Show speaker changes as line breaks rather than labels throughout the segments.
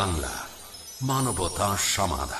বাংলা মানবতা সমাধান।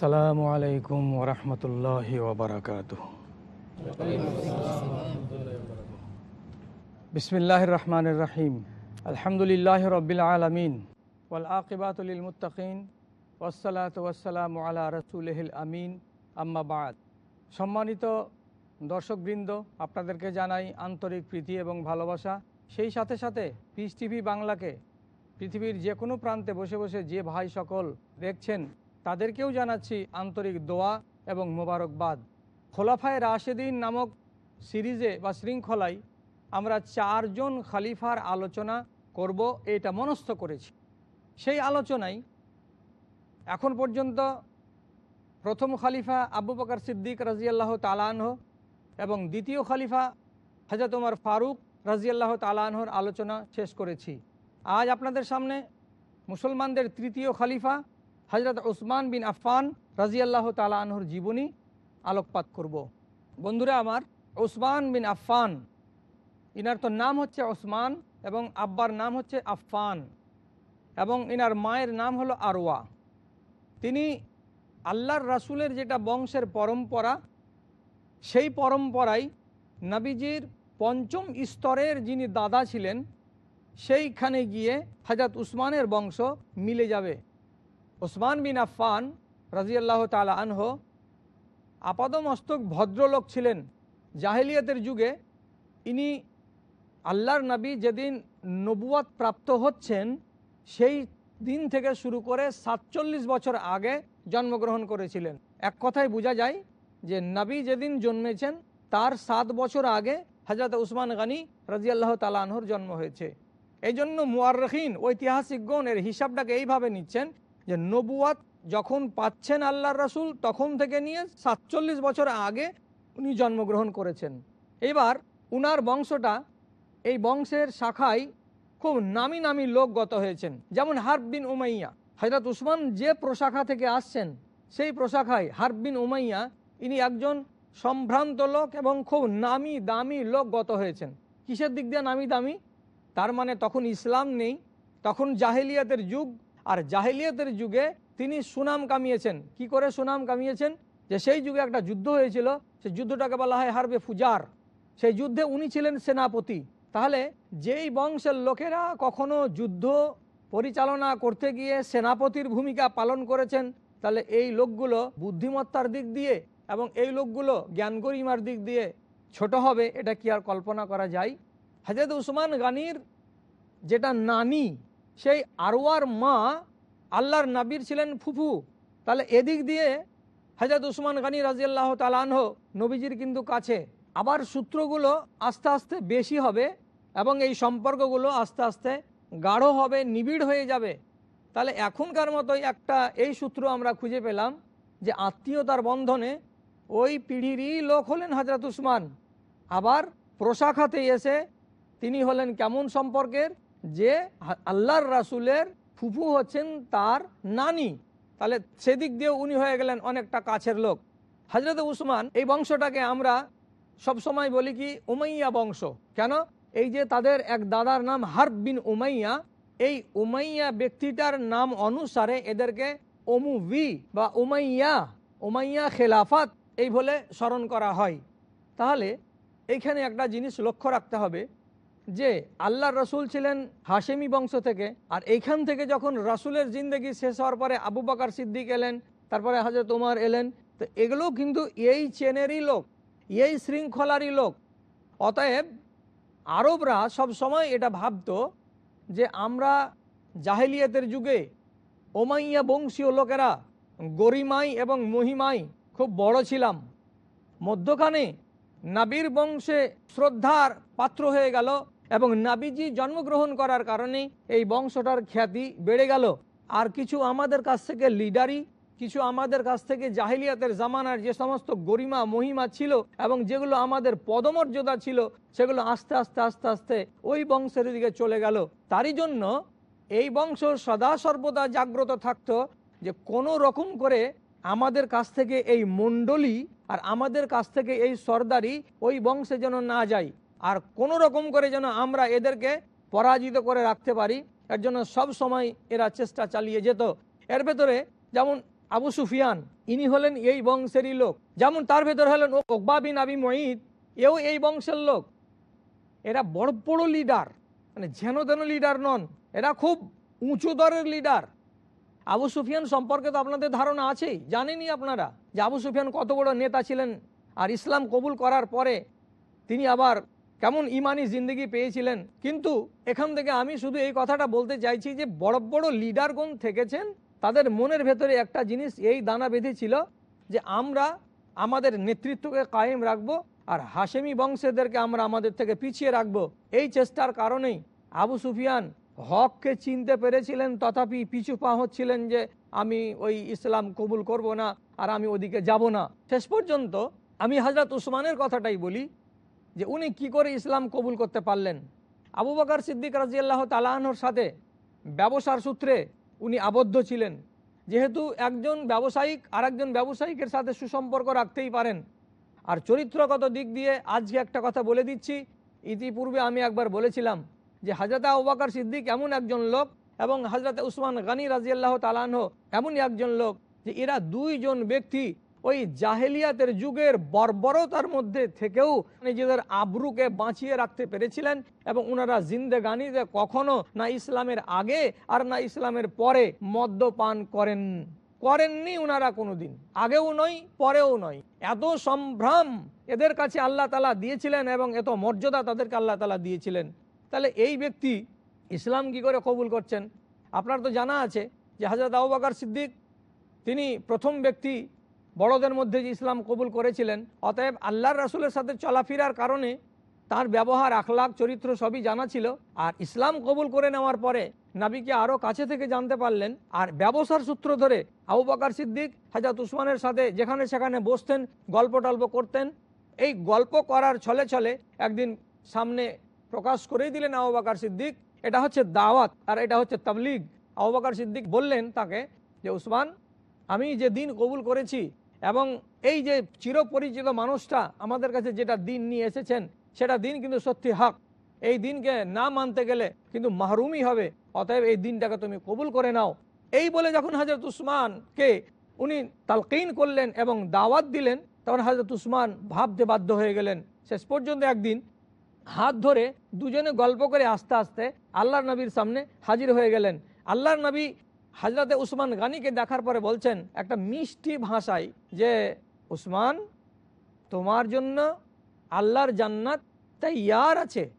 আসসালামু আলাইকুম ওরহমতুল্লাহ ওবরাকাত বিসমিল্লাহ রহমান রহিম। আলহামদুলিল্লাহ রবিল আলমিন। ওয়াল আকিবাতুল মুতাকিন ওসালাত ওয়াসালাম আলা রসুলহিল আমিন। আম্মাবাদ সম্মানিত দর্শকবৃন্দ, আপনাদেরকে জানাই আন্তরিক প্রীতি এবং ভালোবাসা। সেই সাথে সাথে পিস টিভি বাংলাকে পৃথিবীর যে কোনো প্রান্তে বসে বসে যে ভাই সকল দেখছেন তাদেরকেও জানাচ্ছি আন্তরিক দোয়া এবং মোবারকবাদ। খোলাফায় রাশেদিন নামক সিরিজে বা শৃঙ্খলায় আমরা চারজন খালিফার আলোচনা করব, এটা মনস্থ করেছি। সেই আলোচনায় এখন পর্যন্ত প্রথম খালিফা আবু বকর সিদ্দিক রাজিয়াল্লাহ তালানহ এবং দ্বিতীয় খালিফা হজরত উমর ফারুক রাজিয়াল্লাহ তালানহর আলোচনা শেষ করেছি। আজ আপনাদের সামনে মুসলমানদের তৃতীয় খালিফা হজরত ওসমান বিন আফফান রাজিয়াল্লাহ তালাহর জীবনী আলোকপাত করব। বন্ধুরা আমার ওসমান বিন আফফান, ইনার তো নাম হচ্ছে ওসমান এবং আব্বার নাম হচ্ছে আফফান এবং ইনার মায়ের নাম হলো আরওয়া তিনি আল্লাহর রাসুলের যেটা বংশের পরম্পরা, সেই পরম্পরায় নবীজির পঞ্চম স্তরের যিনি দাদা ছিলেন, সেইখানে গিয়ে হাজরত উসমানের বংশ মিলে যাবে ওসমান বিন আফফান রাজিয়াল্লাহ তালা আনহ আপাদমস্তক ভদ্রলোক ছিলেন। জাহেলিয়াতের যুগে ইনি আল্লাহর নবী যেদিন নবুয়াত প্রাপ্ত হচ্ছেন, সেই দিন থেকে শুরু করে সাতচল্লিশ বছর আগে জন্মগ্রহণ করেছিলেন। এক কথায় বোঝা যায় যে নবী যেদিন জন্মেছেন, তার সাত বছর আগে হজরত উসমান গানি রাজিয়াল্লাহ তালাহর জন্ম হয়েছে। এই জন্য মুয়ারখিন ঐতিহাসিকগণ এর হিসাবটাকে এইভাবে নিচ্ছেন যে নবুয়াত যখন পাচ্ছেন আল্লাহর রসুল, তখন থেকে নিয়ে সাতচল্লিশ বছর আগে উনি জন্মগ্রহণ করেছেন। এবার উনার বংশটা এই বংশের শাখায় খুব নামি নামি লোক গত হয়েছেন। যেমন হারব বিন উমাইয়া। হজরত উসমান যে প্রশাখা থেকে আসছেন, সেই প্রশাখায় হারব বিন উমাইয়া ইনি একজন সম্ভ্রান্ত লোক এবং খুব নামি দামি লোক গত হয়েছেন। কিসের দিক দিয়ে নামি দামি? তার মানে তখন ইসলাম নেই, তখন জাহেলিয়াতের যুগ আর জাহেলিয়াতের যুগে তিনি সুনাম কামিয়েছেন। কি করে সুনাম কামিয়েছেন? যে সেই যুগে একটা যুদ্ধ হয়েছিল, সেই যুদ্ধটাকে বলা হয় হারবে ফুজার। সেই যুদ্ধে উনি ছিলেন সেনাপতি। তাহলে যেই বংশের লোকেরা কখনো যুদ্ধ পরিচালনা করতে গিয়ে সেনাপতির ভূমিকা পালন করেছেন, তাহলে এই লোকগুলো বুদ্ধিমত্তার দিক দিয়ে এবং এই লোকগুলো জ্ঞান গরিমার দিক দিয়ে ছোট হবে, এটা কি আর কল্পনা করা যায়? হাজরত উসমান গানির যেটা নানি সেই আরওয়ার মা আল্লাহর নাবির ছিলেন ফুফু। তাহলে এদিক দিয়ে হাজরত উসমান গানি রাজিয়াল্লাহ তালানহ নবীজির কিন্তু কাছে। আবার সূত্রগুলো আস্তে আস্তে বেশি হবে এবং এই সম্পর্কগুলো আস্তে আস্তে গাঢ় হবে, নিবিড় হয়ে যাবে। তাহলে এখনকার মতোই একটা এই সূত্র আমরা খুঁজে পেলাম যে আত্মীয়তার বন্ধনে ওই পিঢ়িরই লোক হলেন হজরত উসমান। আবার প্রশাখাতে এসে তিনি হলেন কেমন সম্পর্কের? যে আল্লাহর রাসুলের ফুফু হচ্ছেন তার নানি। তাহলে সেদিক দিয়ে উনি হয়ে গেলেন অনেকটা কাছের লোক। হজরত উসমান, এই বংশটাকে আমরা সব সময় বলি কি, উমাইয়া বংশ। কেন? এই যে তাদের এক দাদার নাম হার্ব বিন উমাইয়া, এই উমাইয়া ব্যক্তিটার নাম অনুসারে এদেরকে ওমুভি বা উমাইয়া উমাইয়া খেলাফাত এই বলে স্মরণ করা হয়। তাহলে এইখানে একটা জিনিস লক্ষ্য রাখতে হবে। যে আল্লাহ রসুল ছিলেন হাশেমি বংশ থেকে, আর এইখান থেকে যখন রসুলের জিন্দগি শেষ হওয়ার পরে আবু বাকার সিদ্দিক এলেন, তারপরে হাজরত উমার এলেন, তো এগুলো কিন্তু এই চেনেরই লোক, এই শৃঙ্খলারই লোক। অতএব আরবরা সব সময় এটা ভাবত যে আমরা জাহেলিয়াতের যুগে ওমাইয়া বংশীয় লোকেরা গরিমাই এবং মহিমাই খুব বড় ছিলাম। মধ্যখানে নাবির বংশে শ্রদ্ধার পাত্র হয়ে গেল এবং নাবিজি জন্মগ্রহণ করার কারণে এই বংশটার খ্যাতি বেড়ে গেল। আর কিছু আমাদের কাছ থেকে লিডারি, কিছু আমাদের কাছ থেকে জাহিলিয়াতের জামানার যে সমস্ত গরিমা, মহিমা ছিল এবং যেগুলো আমাদের পদমর্যাদা ছিল, সেগুলো আস্তে আস্তে আস্তে আস্তে ওই বংশের দিকে চলে গেল। তারই জন্য এই বংশ সদা সর্বদা জাগ্রত থাকতো যে কোনো রকম করে আমাদের কাছ থেকে এই মণ্ডলী আর আমাদের কাছ থেকে এই সর্দারি ওই বংশে যেন না যায়। আর কোনো রকম করে যেন আমরা এদেরকে পরাজিত করে রাখতে পারি, এর জন্য সব সময় এরা চেষ্টা চালিয়ে যেত। এর ভেতরে যেমন আবু সুফিয়ান, ইনি হলেন এই বংশেরই লোক। যেমন তার ভেতর হলেন ওকবা বিন আবি মঈদ, এও এই বংশের লোক। এরা বড় বড় লিডার মানে যেন তেন লিডার নন, এরা খুব উঁচু দরের লিডার আবু সুফিয়ান সম্পর্কে তো আপনাদের ধারণা আছেই, জানেনই আপনারা যে আবু সুফিয়ান কত বড় নেতা ছিলেন। আর ইসলাম কবুল করার পরে তিনি আবার কেমন ইমানি জিন্দগি পেয়েছিলেন। কিন্তু এখান থেকে আমি শুধু এই কথাটা বলতে চাইছি যে, বড় বড় লিডারগণ থেকেছেন, তাদের মনের ভেতরে একটা জিনিস এই দানা বেঁধে ছিল যে, আমরা আমাদের নেতৃত্বকে কায়েম রাখব আর হাশেমি বংশেদেরকে আমরা আমাদের থেকে পিছিয়ে রাখব। এই চেষ্টার কারণেই আবু সুফিয়ান হককে চিনতে পেরেছিলেন, তথাপি পিছু পা হচ্ছিলেন যে, আমি ওই ইসলাম কবুল করব না আর আমি ওদিকে যাব না। শেষ পর্যন্ত আমি হজরত উসমানের কথাটাই বলি যে উনি কি করে ইসলাম কবুল করতে পারলেন? আবু বকর সিদ্দিক রাজিয়াল্লাহ তালাহর সাথে ব্যবসার সূত্রে উনি আবদ্ধ ছিলেন। যেহেতু একজন ব্যবসায়িক আর একজন ব্যবসায়িকের সাথে সুসম্পর্ক রাখতেই পারেন। আর চরিত্রগত দিক দিয়ে আজকে একটা কথা বলে দিচ্ছি। ইতিপূর্বে আমি একবার বলেছিলাম যে হাজরত আবাকার সিদ্দিক এমন একজন লোক এবং হজরত উসমান গানী রাজিয়াল্লাহ তালাহ এমনই একজন লোক যে এরা দুইজন ব্যক্তি ওই জাহেলিয়াতের যুগের বর্বরতার মধ্যে থেকেও নিজেদের আবরুকে বাঁচিয়ে রাখতে পেরেছিলেন এবং ওনারা জিন্দেগানিতে কখনো না ইসলামের আগে আর না ইসলামের পরে মদ্যপান করেন, করেননি ওনারা কোনোদিন। আগেও নয়, পরেও নয়। এত সম্ভ্রম এদের কাছে আল্লাহ তালা দিয়েছিলেন এবং এত মর্যাদা তাদেরকে আল্লাহ তালা দিয়েছিলেন। তাহলে এই ব্যক্তি ইসলাম কি করে কবুল করছেন? আপনার তো জানা আছে যে হাজরত আবাকার সিদ্দিক, তিনি প্রথম ব্যক্তি বড়দের মধ্যে যে ইসলাম কবুল করেছিলেন, অতএব আল্লাহর রাসুলের সাথে চলাফেরার কারণে তার ব্যবহার, আখলাখ, চরিত্র সবই জানা ছিল। আর ইসলাম কবুল করে নেওয়ার পরে নাবিকে আরও কাছে থেকে জানতে পারলেন। আর ব্যবসার সূত্র ধরে আবু বাকার সিদ্দিক হাজাত উসমানের সাথে যেখানে সেখানে বসতেন, গল্প টল্প করতেন। এই গল্প করার ছলে ছলে একদিন সামনে প্রকাশ করেই দিলেন আবু বাকার সিদ্দিক, এটা হচ্ছে দাওয়াত আর এটা হচ্ছে তাবলিগ। আবু বাকার সিদ্দিক বললেন তাকে যে, উসমান, আমি যে দিন কবুল করেছি এবং এই যে চিরপরিচিত মানুষটা আমাদের কাছে যেটা দিন নিয়ে এসেছেন, সেটা দিন কিন্তু সত্যি হক। এই দিনকে না মানতে গেলে কিন্তু মাহরুমই হবে, অতএব এই দিনটাকে তুমি কবুল করে নাও। এই বলে যখন হজরত উসমানকে উনি তালকিন করলেন এবং দাওয়াত দিলেন, তখন হজরত উসমান ভাবতে বাধ্য হয়ে গেলেন, শেষ পর্যন্ত একদিন হাত ধরে দুজনে গল্প করে আস্তে আস্তে আল্লাহর নবীর সামনে হাজির হয়ে গেলেন। আল্লাহর নবী হাজরতে উসমান গানিকে দেখার পরে বলছেন একটা মিষ্টি ভাষায় যে, উসমান, তোমার জন্য আল্লাহর জান্নাত ইয়ার আছে।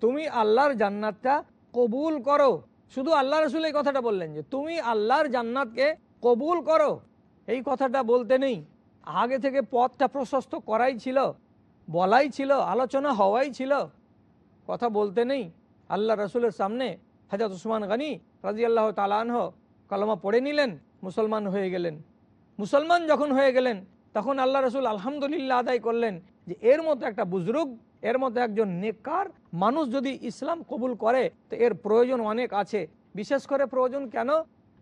তুমি আল্লাহর জান্নাতটা কবুল করো। শুধু আল্লাহ রসুল এই কথাটা বললেন যে, তুমি আল্লাহর জান্নাতকে কবুল করো। এই কথাটা বলতে নেই। আগে থেকে পথটা প্রশস্ত করাই ছিল, বলাই ছিল, আলোচনা হওয়াই ছিল। কথা বলতে নেই। আল্লাহ রসুলের সামনে হাজরত উসমান গানি রাজি আল্লাহ তালানহ কলমা পড়ে নিলেন, মুসলমান হয়ে গেলেন। মুসলমান যখন হয়ে গেলেন, তখন আল্লাহ রসুল আলহামদুলিল্লাহ আদায় করলেন যে এর মতো একটা বুজরুগ, এর মতো একজন নেকার মানুষ যদি ইসলাম কবুল করে, তো এর প্রয়োজন অনেক আছে। বিশেষ করে প্রয়োজন কেন?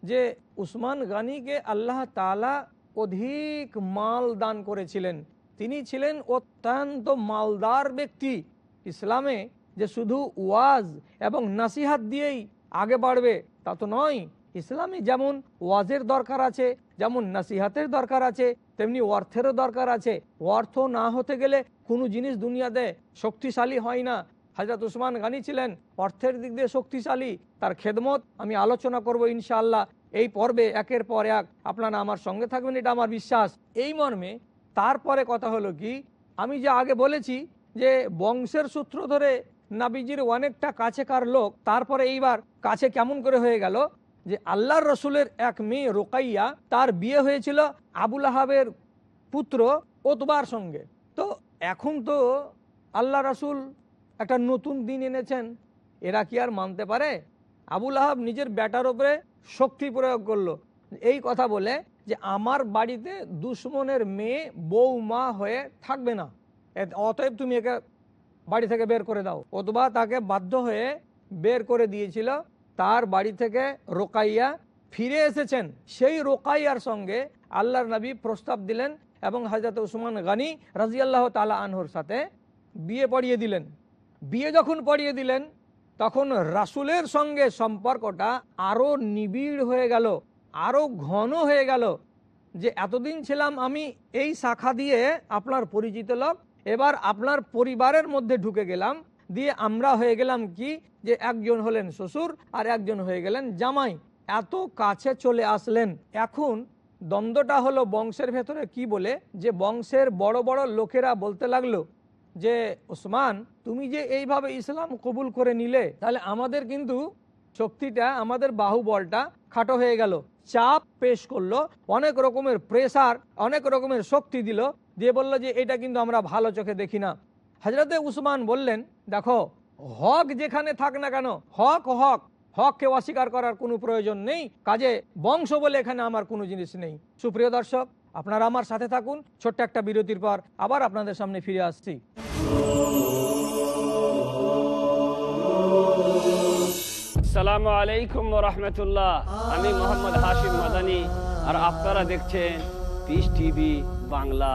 যে উসমান গানিকে আল্লাহ তালা অধিক মাল দান করেছিলেন। তিনি ছিলেন অত্যন্ত মালদার ব্যক্তি। ইসলামে যে শুধু ওয়াজ এবং নাসিহাত দিয়েই আগে বাড়বে, তা তো নয়। ইসলামে যেমন ওয়াজের দরকার আছে, যেমন নাসিহাতের দরকার আছে, তেমনি অর্থেরও দরকার আছে। অর্থ না হতে গেলে কোনো জিনিস দুনিয়াতে শক্তিশালী হয় না। হাজরত উসমান গানি ছিলেন অর্থের দিক দিয়ে শক্তিশালী। তার খেদমত আমি আলোচনা করব ইনশাআল্লাহ। এই পর্বে একের পর এক। আপনারা আমার সঙ্গে থাকবেন, এটা আমার বিশ্বাস। এই মর্মে তারপরে কথা হলো কি, আমি যে আগে বলেছি যে বংশের সূত্র ধরে নাবিজির অনেকটা কাছেকার লোক, তারপরে এইবার কাছে কেমন করে হয়ে গেল যে আল্লাহর রসুলের এক মেয়ে রোকাইয়া তার বিয়ে হয়েছিল আবুল আহাবের পুত্র ওতবার সঙ্গে। তো এখন তো আল্লাহ রসুল একটা নতুন দিন এনেছেন, এরা কি আর মানতে পারে? আবুল আহাব নিজের ব্যাটার ওপরে শক্তি প্রয়োগ করল। এই কথা বলে যে আমার বাড়িতে দুশ্মনের মেয়ে বউ মা হয়ে থাকবে না। অতএব তুমি একে বাড়ি থেকে বের করে দাও। অথবা তাকে বাধ্য হয়ে বের করে দিয়েছিল তার বাড়ি থেকে রোকাইয়া ফিরে এসেছেন। সেই রোকাইয়ার সঙ্গে আল্লাহর নবী প্রস্তাব দিলেন এবং হজরত উসমান গানি রাজিয়াল্লাহ তালা আনহুর সাথে বিয়ে পড়িয়ে দিলেন। বিয়ে যখন পড়িয়ে দিলেন, তখন রাসুলের সঙ্গে সম্পর্কটা আরও নিবিড় হয়ে গেল আরও ঘন হয়ে গেল যে, এতদিন ছিলাম আমি এই শাখা দিয়ে আপনার পরিচিত লোক, এবার আপনার পরিবারের মধ্যে ঢুকে গেলাম দিয়ে আমরা হয়ে গেলাম কি? যে একজন হলেন শ্বশুর আর একজন হয়ে গেলেন জামাই। এত কাছে চলে আসলেন। এখন দ্বন্দ্বটা হলো বংশের ভেতরে কি বলে? যে বংশের বড় বড় লোকেরা বলতে লাগল যে, ওসমান, তুমি যে এইভাবে ইসলাম কবুল করে নিলে, তাহলে আমাদের কিন্তু শক্তিটা, আমাদের বাহুবলটা খাটো হয়ে গেল। চাপ পেশ করল, অনেক রকমের প্রেসার অনেক রকমের শক্তি দিল, দিয়ে বলল যে, এটা কিন্তু আমরা ভালো চোখে দেখি না। হজরতে উসমান বললেন, দেখো, হক যেখানে থাক না কেন, হক হক, হককে অস্বীকার করার কোনো প্রয়োজন নেই। কাজে বংশ বলে এখানে আমার কোনো জিনিস নেই। সুপ্রিয় দর্শক, আপনারা আমার সাথে থাকুন, ছোট্ট একটা বিরতির পর আবার আপনাদের সামনে ফিরে আসছি।
আসসালামু আলাইকুম রহমতুল্লাহ। আমি মোহাম্মদ হাশিম মাদানি, আর আপনারা দেখছেন peace TV Bangla.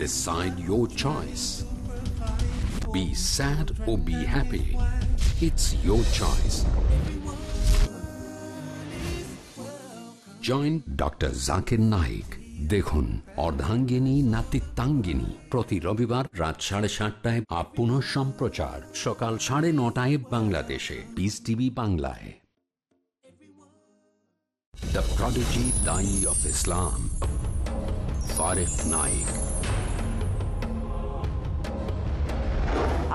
Decide your choice. Be sad or be happy. It's your choice. Joint doctor Zakir Naik দেখুন অর্ধাঙ্গিনী নাতিত্বাঙ্গিনী প্রতি রবিবার রাত সাড়ে সাতটায় আপ পুনঃ সম্প্রচার সকাল সাড়ে নটায় বাংলাদেশে পিস টিভি বাংলায় দ্য প্রডিজি দাই অফ ইসলাম ফারেক Naik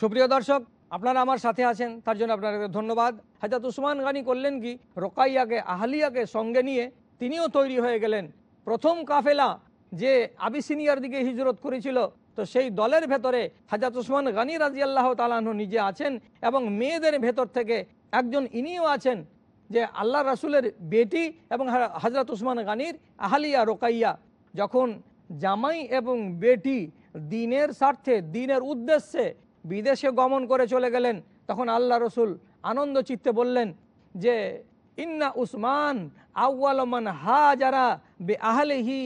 সুপ্রিয় দর্শক, আপনারা আমার সাথে আছেন, তার জন্য আপনাদের ধন্যবাদ। হাজাত উসমান গানি করলেন কি? রোকাইয়াকে, আহলিয়াকে সঙ্গে নিয়ে তিনিও তৈরি হয়ে গেলেন। প্রথম কাফেলা যে আবিসিনিয়ার দিকে হিজরত করেছিল, তো সেই দলের ভেতরে হাজরত উসমান গানি রাজি আল্লাহ তালাহ নিজে আছেন এবং মেয়েদের ভেতর থেকে একজন ইনিও আছেন যে আল্লাহ রাসুলের বেটি এবং হজরত উসমান গানির আহালিয়া রোকাইয়া। যখন জামাই এবং বেটি দিনের স্বার্থে, দিনের উদ্দেশ্যে বিদেশে গমন করে চলে গেলেন, তখন আল্লাহ রসুল আনন্দ চিত্তে বললেন যে, ইন্না উসমান আউ্বালমান হা যারা বে আহলেহি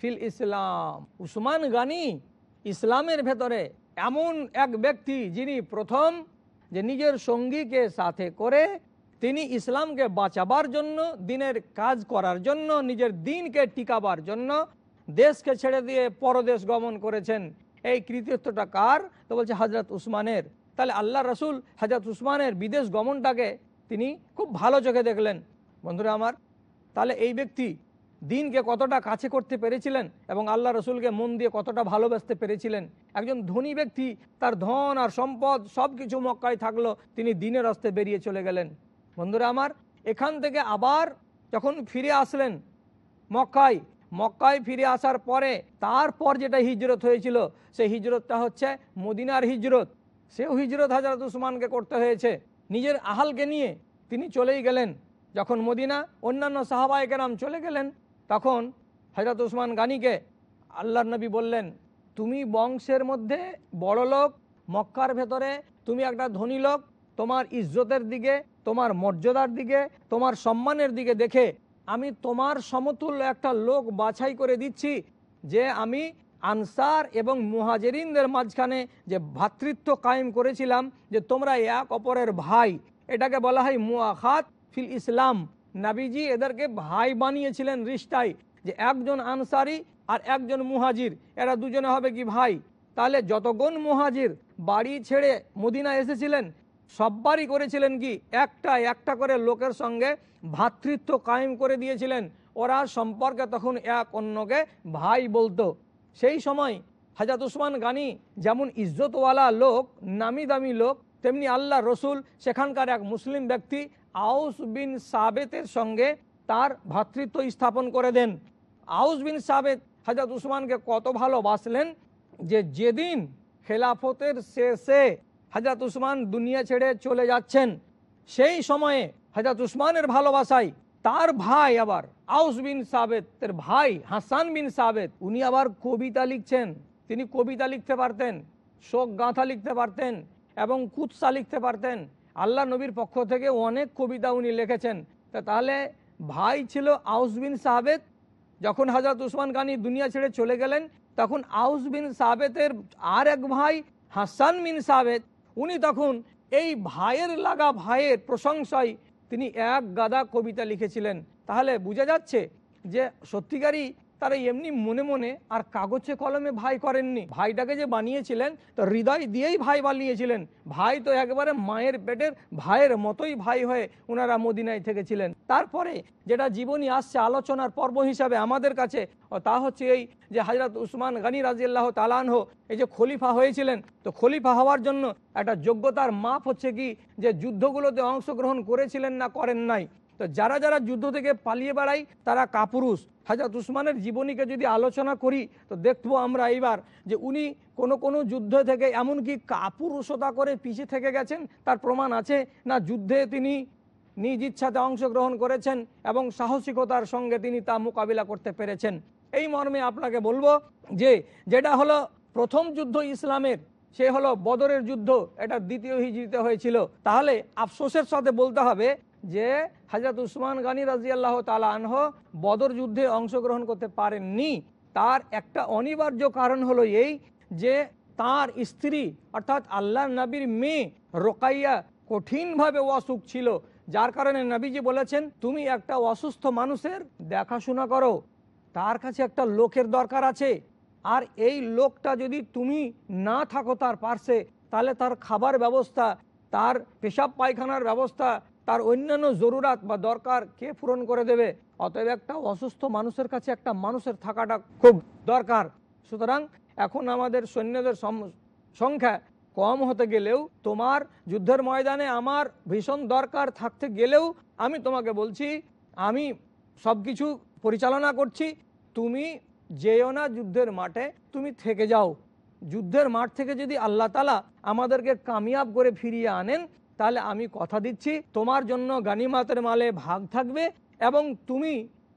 ফিল ইসলাম। উসমান গানি ইসলামের ভেতরে এমন এক ব্যক্তি যিনি প্রথম যে নিজের সঙ্গীকে সাথে করে তিনি ইসলামকে বাঁচাবার জন্য, দিনের কাজ করার জন্য, নিজের দিনকে টিকাবার জন্য দেশকে ছেড়ে দিয়ে পরদেশ গমন করেছেন। এই কৃতিত্বটা কার? তো বলছে হজরত উসমানের। তাহলে আল্লাহ রসুল হজরত উসমানের বিদেশ গমনটাকে তিনি খুব ভালো চোখে দেখলেন। বন্ধুরা আমার, তাহলে এই ব্যক্তি দিনকে কতটা কাছে করতে পেরেছিলেন এবং আল্লাহ রসুলকে মন দিয়ে কতটা ভালোবাসতে পেরেছিলেন? একজন ধনী ব্যক্তি, তার ধন আর সম্পদ সব কিছু মক্কায় থাকল, তিনি দিনের রাস্তে বেরিয়ে চলে গেলেন। বন্ধুরা আমার, এখান থেকে আবার যখন ফিরে আসলেন মক্কায় মক্কায় ফিরে আসার পরে তারপর যেটা হিজরত হয়েছিল, সেই হিজরতটা হচ্ছে মদিনার হিজরত। সেও হিজরত হাজরত উসমানকে করতে হয়েছে। নিজের আহালকে নিয়ে তিনি চলেই গেলেন। যখন মদিনা অন্যান্য সাহাবায়কেরাম চলে গেলেন, তখন হজরত উসমান গানিকে আল্লাহ নবী বললেন, তুমি বংশের মধ্যে বড় লোক, মক্কার ভেতরে তুমি একটা ধনী লোক, তোমার ইজ্জতের দিকে, তোমার মর্যাদার দিকে, তোমার সম্মানের দিকে দেখে আমি তোমার সমতুল্য একটা লোক বাছাই করে দিচ্ছি, যে আমি আনসার এবং মুহাজেরিনদের মাঝখানে যে ভ্রাতৃত্ব কায়েম করেছিলাম, যে তোমরা এক অপরের ভাই। এটাকে বলা হয় মুআখাত ফিল ইসলাম। নাবিজি এদেরকে ভাই বানিয়েছিলেন রিস্তায়, যে একজন আনসারি আর একজন মুহাজির, এরা দুজনে হবে কি ভাই? তাহলে যতগুণ মুহাজির বাড়ি ছেড়ে মদিনা এসেছিলেন সববারই করেছিলেন কি? একটা একটা করে লোকের সঙ্গে ভ্রাতৃত্ব কায়েম করে দিয়েছিলেন। ওরা সম্পর্কে তখন এক অন্যকে ভাই বলতো। সেই সময় হাজাত উসমান গানি যেমন ইজ্জতওয়ালা লোক নামি দামি লোক, তেমনি আল্লাহ রসুল সেখানকার এক মুসলিম ব্যক্তি আউস বিন সাবেতের সঙ্গে তার ভ্রাতৃত্ব স্থাপন করে দেন। আউস বিন সাবেত হাজাত উসমানকে কত ভালোবাসলেন যে যেদিন খেলাফতের শেষে হাজাত উসমান দুনিয়া ছেড়ে চলে যাচ্ছেন। সেই সময়ে হাজাত উসমানের ভালোবাসায় তার ভাই আবার আউস বিন সাবেতের ভাই হাসান বিন সাবেত, উনি আবার কবিতা লিখছেন। তিনি কবিতা লিখতে পারতেন, শোক গাঁথা লিখতে পারতেন এবং কুৎসা লিখতে পারতেন। আল্লাহ নবীর পক্ষ থেকে অনেক কবিতা উনি লিখেছেন। তা তাহলে ভাই ছিল আউস বিন সাহাবেদ যখন হাজরত উসমান গানি দুনিয়া ছেড়ে চলে গেলেন, তখন আউস বিন সাবেতের আর এক ভাই হাসান বিন সাবেদ উনি তখন এই ভাইয়ের লাগা ভাইয়ের প্রশংসায় তিনি এক গাদা কবিতা লিখেছিলেন। তাহলে বোঝা যাচ্ছে যে সত্যিকারই তারা এমনি মনে মনে আর কাগজে কলমে ভাই করেননি। ভাইটাকে যে বানিয়েছিলেন, তো হৃদয় দিয়েই ভাই বানিয়েছিলেন। ভাই তো একবারে মায়ের পেটের ভাইয়ের মতোই ভাই হয়ে ওনারা মদিনায় থেকেছিলেন। তারপরে যেটা জীবনী আসছে আলোচনার পর্ব হিসাবে আমাদের কাছে তা হচ্ছে এই যে হাজরত উসমান গানী রাজিয়াল্লাহ তালানহ এই যে খলিফা হয়েছিলেন, তো খলিফা হওয়ার জন্য একটা যোগ্যতার মাপ হচ্ছে কি, যে যুদ্ধগুলোতে অংশগ্রহণ করেছিলেন না করেন নাই। তো যারা যারা যুদ্ধ থেকে পালিয়ে বেড়াই তারা কাপুরুষ। হাজরত উসমানের জীবনীকে যদি আলোচনা করি, তো দেখব আমরা এইবার যে উনি কোন কোন যুদ্ধ থেকে এমনকি কাপুরুষতা করে পিছিয়ে থেকে গেছেন, তার প্রমাণ আছে না যুদ্ধে তিনি নিজ ইচ্ছাতে অংশগ্রহণ করেছেন এবং সাহসিকতার সঙ্গে তিনি তা মোকাবিলা করতে পেরেছেন। এই মর্মে আপনাকে বলব যে, যেটা হলো প্রথম যুদ্ধ ইসলামের, সে হলো বদরের যুদ্ধ, এটা দ্বিতীয় হিজড়িতে হয়েছিল। তাহলে আফসোসের সাথে বলতে হবে যে হাজরত উসমান গানী রাজিয়াল্লাহ তালা আনহ বদর যুদ্ধে অংশগ্রহণ করতে পারেননি, তার একটা অনিবার্য কারণ হলো এই যে তার স্ত্রী, অর্থাৎ আল্লাহ নবীর মেয়ে রোকাইয়া কঠিনভাবে অসুখ ছিল, যার কারণে নবীজি বলেছেন, তুমি একটা অসুস্থ মানুষের দেখাশোনা করো, তার কাছে একটা লোকের দরকার আছে, আর এই লোকটা যদি তুমি না থাকো তার পার্শ্বে, তাহলে তার খাবার ব্যবস্থা তার পেশাব পায়খানার ব্যবস্থা, তার অন্যান্য জরুরাত বা দরকার কে পূরণ করে দেবে? অতএব একটা অসুস্থ মানুষের কাছে একটা মানুষের থাকাটা খুব দরকার। সুতরাং এখন আমাদের সৈন্যদের সংখ্যা কম হতে গেলেও, তোমার যুদ্ধের ময়দানে আমার ভীষণ দরকার থাকতে গেলেও, আমি তোমাকে বলছি, আমি সব কিছু পরিচালনা করছি, তুমি যেও না যুদ্ধের মাঠে, তুমি থেকে যাও। যুদ্ধের মাঠ থেকে যদি আল্লাহ তালা আমাদেরকে কামিয়াব করে ফিরিয়ে আনেন, তাহলে আমি কথা দিচ্ছি, তোমার জন্য গানিমাতের মালে ভাগ থাকবে এবং তুমি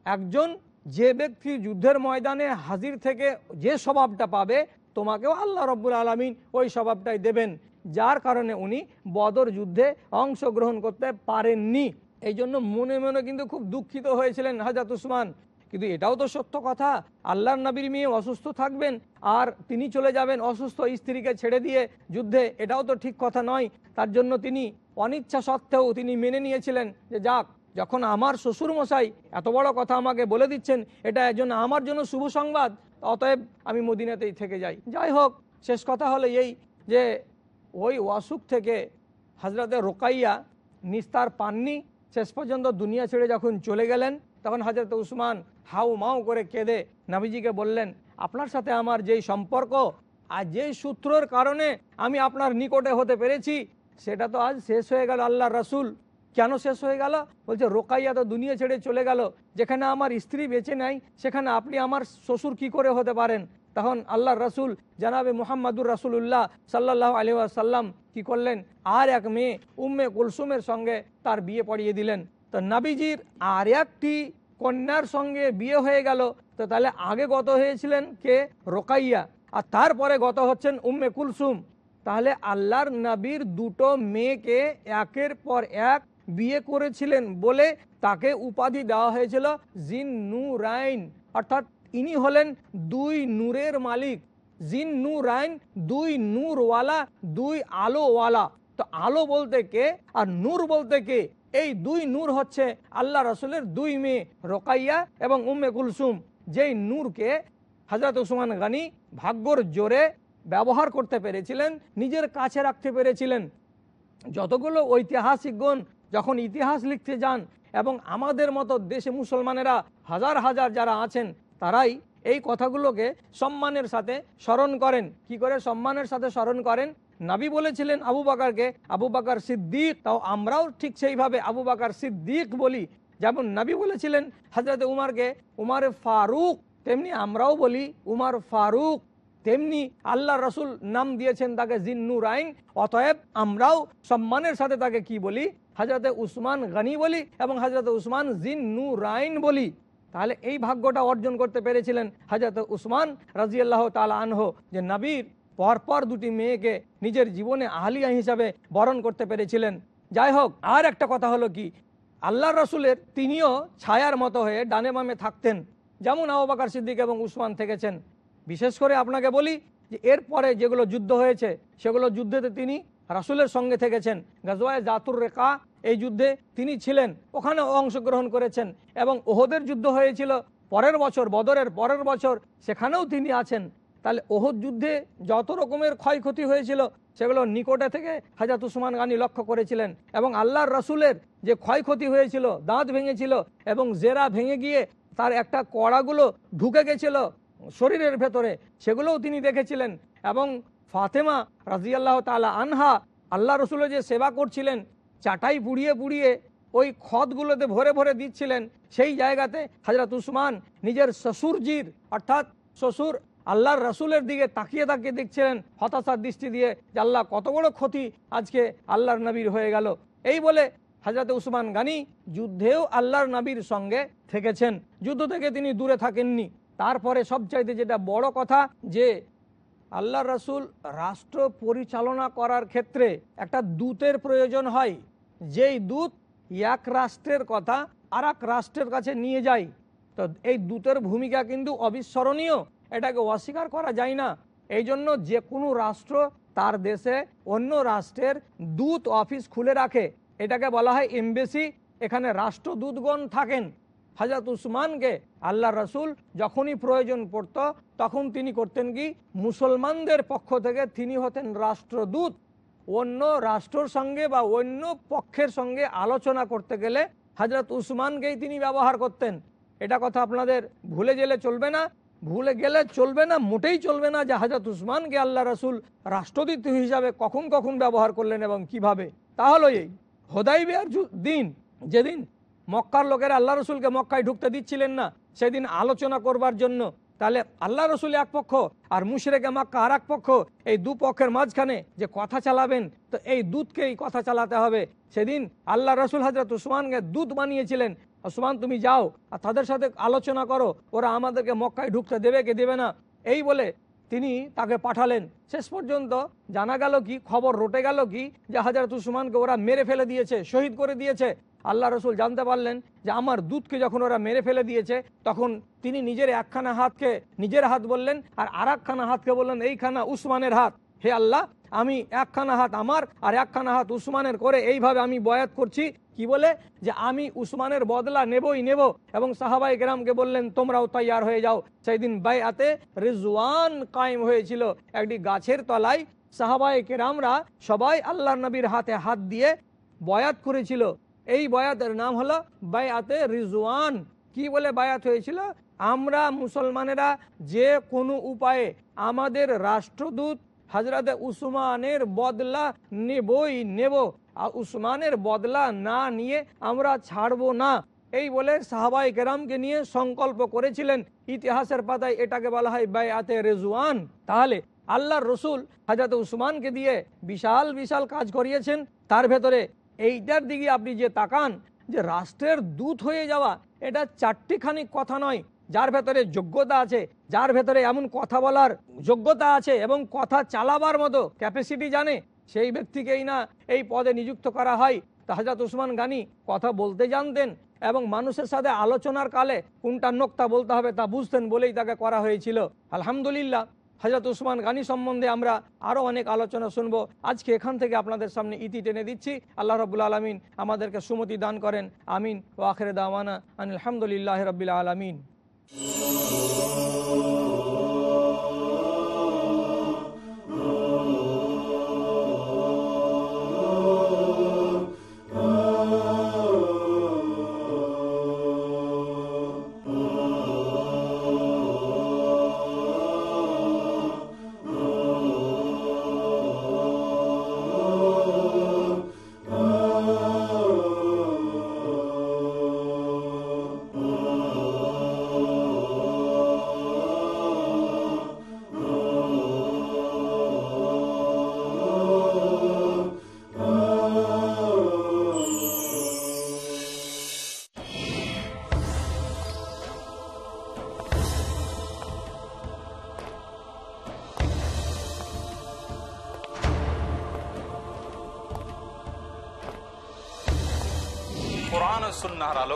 একজন যে ব্যক্তি যুদ্ধের ময়দানে হাজির থেকে যে স্বভাবটা পাবে, তোমাকেও আল্লাহ রব্বুল আলমিন ওই স্বভাবটাই দেবেন, যার কারণে উনি বদর যুদ্ধে অংশগ্রহণ করতে পারেননি। এই জন্য মনে মনে কিন্তু খুব দুঃখিত হয়েছিলেন হাজাত উসমান। কিন্তু এটাও তো সত্য কথা, আল্লাহর নবীর মেয়ে অসুস্থ থাকবেন আর তিনি চলে যাবেন অসুস্থ স্ত্রীকে ছেড়ে দিয়ে যুদ্ধে, এটাও তো ঠিক কথা নয়। তার জন্য তিনি অনিচ্ছা সত্ত্বেও তিনি মেনে নিয়েছিলেন যে যাক, যখন আমার শ্বশুর মশাই এত বড় কথা আমাকে বলে দিচ্ছেন, এটা একজন আমার জন্য শুভ সংবাদ, অতএব আমি মদিনাতেই থেকে যাই। যাই হোক, শেষ কথা হলো এই যে ওই অসুখ থেকে হজরতে রোকাইয়া নিস্তার পাননি, শেষ পর্যন্ত দুনিয়া ছেড়ে যখন চলে গেলেন তখন হজরত উসমান হাউ মাউ করে কেঁদে নাবিজিকে বললেন, আপনার সাথে আমার যেই সম্পর্ক আর যেই সূত্রর কারণে আমি আপনার নিকটে হতে পেরেছি, সেটা তো আজ শেষ হয়ে গেল আল্লাহ রসুল। কেন শেষ হয়ে গেল? বলছে, রোকাইয়া তো দুনিয়া ছেড়ে চলে গেল, যেখানে আমার স্ত্রী বেঁচে নাই, সেখানে আপনি আমার শ্বশুর কি করে হতে পারেন? তখন আল্লাহ রসুল জানাবে মোহাম্মদুর রাসুল্লাহ সাল্লাহ আলী সাল্লাম কি করলেন? আর এক মেয়ে উম্মে কুলসুমের সঙ্গে তার বিয়ে পড়িয়ে দিলেন। তো নাবিজির আর একটি কন্যার সঙ্গে বিয়ে হয়ে গেল। তো তাহলে আগে গত হয়েছিলেন কে? রোকাইয়া। আর তারপরে গত হচ্ছেন উম্মে কুলসুম। তাহলে আল্লাহর নবীর দুটো মেয়েকে একের পর এক বিয়ে করেছিলেন বলে তাকে উপাধি দেওয়া হয়েছিল জিন নুরাইন অর্থাৎ ইনি হলেন দুই নূরের মালিক। জিন নুরাইন দুই নূরওয়ালা, দুই আলোওয়ালা। তো আলো বলতে কে? আর নূর বলতে কে? এই দুই নূর হচ্ছে আল্লাহ রসুলের দুই মেয়ে রোকাইয়া এবং উম্মে কুলসুম। যেই নূরকে হজরত উসমান গানি ভাগ্যর জোরে ব্যবহার করতে পেরেছিলেন, নিজের কাছে রাখতে পেরেছিলেন। যতগুলো ঐতিহাসিকগণ যখন ইতিহাস লিখতে যান এবং আমাদের মতো দেশে মুসলমানেরা হাজার হাজার যারা আছেন, তারাই এই কথাগুলোকে সম্মানের সাথে স্মরণ করেন। কি করে সম্মানের সাথে স্মরণ করেন? নাবি বলেছিলেন আবু বাকারকে, আবু বাকার সিদ্দিক, তাও আমরাও ঠিক সেইভাবে আবু বাকার সিদ্দিক বলি। যেমন নাবি বলেছিলেন হজরত উমারকে, উমার ফারুক, তেমনি আমরাও বলি, উমার ফারুক, তেমনি আল্লাহ রসুল নাম দিয়েছেন তাকে জিন্নুর আইন অতএব আমরাও সম্মানের সাথে তাকে কি বলি? হাজরতে উসমান গানি বলি এবং হাজরতে উসমান জিন্নুর আইন বলি। তাহলে এই ভাগ্যটা অর্জন করতে পেরেছিলেন হাজরত উসমান রাজিয়াল্লাহ তালা আনহ যে নবীর পরপর দুটি মেয়েকে নিজের জীবনে আহলিয়া হিসাবে বরণ করতে পেরেছিলেন। যাই হোক, আর একটা কথা হলো কি আল্লাহ রসুলের তিনিও ছায়ার মতো হয়ে ডানে বামে থাকতেন, যেমন আবাকার সিদ্দিক এবং উসমান থেকেছেন। বিশেষ করে আপনাকে বলি যে, এরপরে যেগুলো যুদ্ধ হয়েছে, সেগুলো যুদ্ধেতে তিনি রাসুলের সঙ্গে থেকেছেন। গাজওয়ায় জাতুর রেখা এই যুদ্ধে তিনি ছিলেন ওখানে অংশগ্রহণ করেছেন এবং ওহদের যুদ্ধ হয়েছিল পরের বছর, বদরের পরের বছর, সেখানেও তিনি আছেন। তাহলে ওহদ যুদ্ধে যত রকমের ক্ষয়ক্ষতি হয়েছিল, সেগুলো নিকটে থেকে হাজাত উসমান গানি লক্ষ্য করেছিলেন এবং আল্লাহর রসুলের যে ক্ষয়ক্ষতি হয়েছিল, দাঁত ভেঙেছিল এবং জেরা ভেঙে গিয়ে তার একটা কড়াগুলো ঢুকে গেছিল শরীরের ভেতরে, সেগুলোও তিনি দেখেছিলেন এবং ফাতেমা রাজিয়াল্লাহ তালা আনহা আল্লাহ রসুলের যে সেবা করছিলেন, চাটাই পুড়িয়ে পুড়িয়ে ওই খদগুলোতে ভরে ভরে দিচ্ছিলেন, সেই জায়গাতে হাজরত উসমান নিজের শ্বশুরজির, অর্থাৎ শ্বশুর আল্লাহর রসুলের দিকে তাকিয়ে তাকিয়ে দেখছিলেন, হতাশার দৃষ্টি দিয়ে যে আল্লাহ কত বড় ক্ষতি আজকে আল্লাহর নবীর হয়ে গেল। এই বলে হাজরত উসমান গানি যুদ্ধেও আল্লাহর নবীর সঙ্গে থেকেছেন। যুদ্ধ থেকে তিনি দূরে থাকেননি। তারপরে সবচাইতে যেটা বড় কথা যে আল্লাহ রসুল রাষ্ট্র পরিচালনা করার ক্ষেত্রে একটা দূতের প্রয়োজন হয়। যেই দূত এক রাষ্ট্রের কথা আর রাষ্ট্রের কাছে নিয়ে যায়। তো এই দূতের ভূমিকা কিন্তু অবিস্মরণীয়। এটাকে অস্বীকার করা যায় না। এই জন্য যে কোনো রাষ্ট্র তার দেশে অন্য রাষ্ট্রের দূত অফিস খুলে রাখে। এটাকে বলা হয় এমবেসি। এখানে রাষ্ট্রদূতগণ থাকেন। হাজরত উসমানকে আল্লাহ রসুল যখনই প্রয়োজন পড়ত, তখন তিনি করতেন কি? মুসলমানদের পক্ষ থেকে তিনি হতেন রাষ্ট্রদূত। অন্য রাষ্ট্রর সঙ্গে বা অন্য পক্ষের সঙ্গে আলোচনা করতে গেলে হাজরত উসমানকেই তিনি ব্যবহার করতেন। এটা কথা আপনাদের ভুলে গেলে চলবে না। ভুলে গেলে চলবে না, মোটেই চলবে না যে হাজরত উসমানকে আল্লাহ রসুল রাষ্ট্রদূত হিসাবে কখন কখন ব্যবহার করলেন এবং কীভাবে। তাহলে এই হোদাই বেয়ার দিন, যেদিন মক্কার লোকেরা আল্লাহ রসুলকে মক্কায় ঢুকতে দিচ্ছিলেন না, সেদিন আলোচনা করবার জন্য, তাহলে আল্লাহ রসুল এক পক্ষ আর মুশরেকে মক্কা আর এক পক্ষ, এই দু পক্ষের মাঝখানে যে কথা চালাবেন, তো এই দুধকেই কথা চালাতে হবে। সেদিন আল্লাহ রসুল হাজরত উসমানকে দুধ বানিয়েছিলেন উসমান তুমি যাও আর তাদের সাথে আলোচনা করো। ওরা আমাদেরকে মক্কায় ঢুকতে দেবে কে দেবে না? এই বলে তিনি তাকে পাঠালেন। শেষ পর্যন্ত জানা গেল কি, খবর রটে গেল কি, যে হাজারত উসমানকে ওরা মেরে ফেলে দিয়েছে, শহীদ করে দিয়েছে। আল্লাহ রসুল জানতে পারলেন যে আমার দুধকে যখন ওরা মেরে ফেলে দিয়েছে, তখন তিনি নিজের একখানা হাতকে, নিজের হাত বললেন আর আর হাতকে বললেন, এইখানা উসমানের হাত। হে আল্লাহ, আমি একখানা হাত আমার আর একখানা হাত উসমানের করে এইভাবে আমি বয়াত করছি। কি বলে? যে আমি উসমানের বদলা নেবই নেব। এবং সাহাবাই গ্রামকে বললেন, তোমরাও তৈয়ার হয়ে যাও। সেই দিন বাইয়াতে রিজওয়ান কায়েম হয়েছিল একটি গাছের তলায়। সাহাবাই কেরামরা সবাই আল্লাহ নবীর হাতে হাত দিয়ে বয়াত করেছিল। এই বয়াতের নাম হলো বায়াতে রিজওয়ান। কি বলে বায়াত হয়েছিল? আমরা মুসলমানেরা যে কোনো উপায়ে আমাদের রাষ্ট্রদূত হাজরাতে উসমানের বদলা নেবই নেব। আর উসমানের বদলা না নিয়ে আমরা ছাড়বো না। এই বলে সাহাবাই কেরামকে নিয়ে সংকল্প করেছিলেন। ইতিহাসের পাতায় এটাকে বলা হয় বায়াতে রেজওয়ান। তাহলে আল্লাহর রসুল হাজরত উসমানকে দিয়ে বিশাল বিশাল কাজ করিয়েছেন। তার ভেতরে এইটার দিকে আপনি যে তাকান, যে রাষ্ট্রের দূত হয়ে যাওয়া, এটা চারটিখানি কথা নয়। যার ভেতরে যোগ্যতা আছে, যার ভেতরে এমন কথা বলার যোগ্যতা আছে এবং কথা চালাবার মতো ক্যাপাসিটি জানে। সেই ব্যক্তিকেই না এই পদে নিযুক্ত করা হয়। তাহাজাত উসমান গানি কথা বলতে জানতেন এবং মানুষের সাথে আলোচনার কালে কোনটা নোক্তা বলতে হবে তা বুঝতেন বলেই তাকে করা হয়েছিল। আলহামদুলিল্লাহ, হজরত উসমান গানি সম্বন্ধে আমরা আরও অনেক আলোচনা শুনব। আজকে এখান থেকে আপনাদের সামনে ইতি টেনে দিচ্ছি। আল্লাহ রবুল আলমিন আমাদেরকে সুমতি দান করেন। আমিন। ও আখরে দাওয়ানা আলহামদুলিল্লাহ রবিল আলমিন।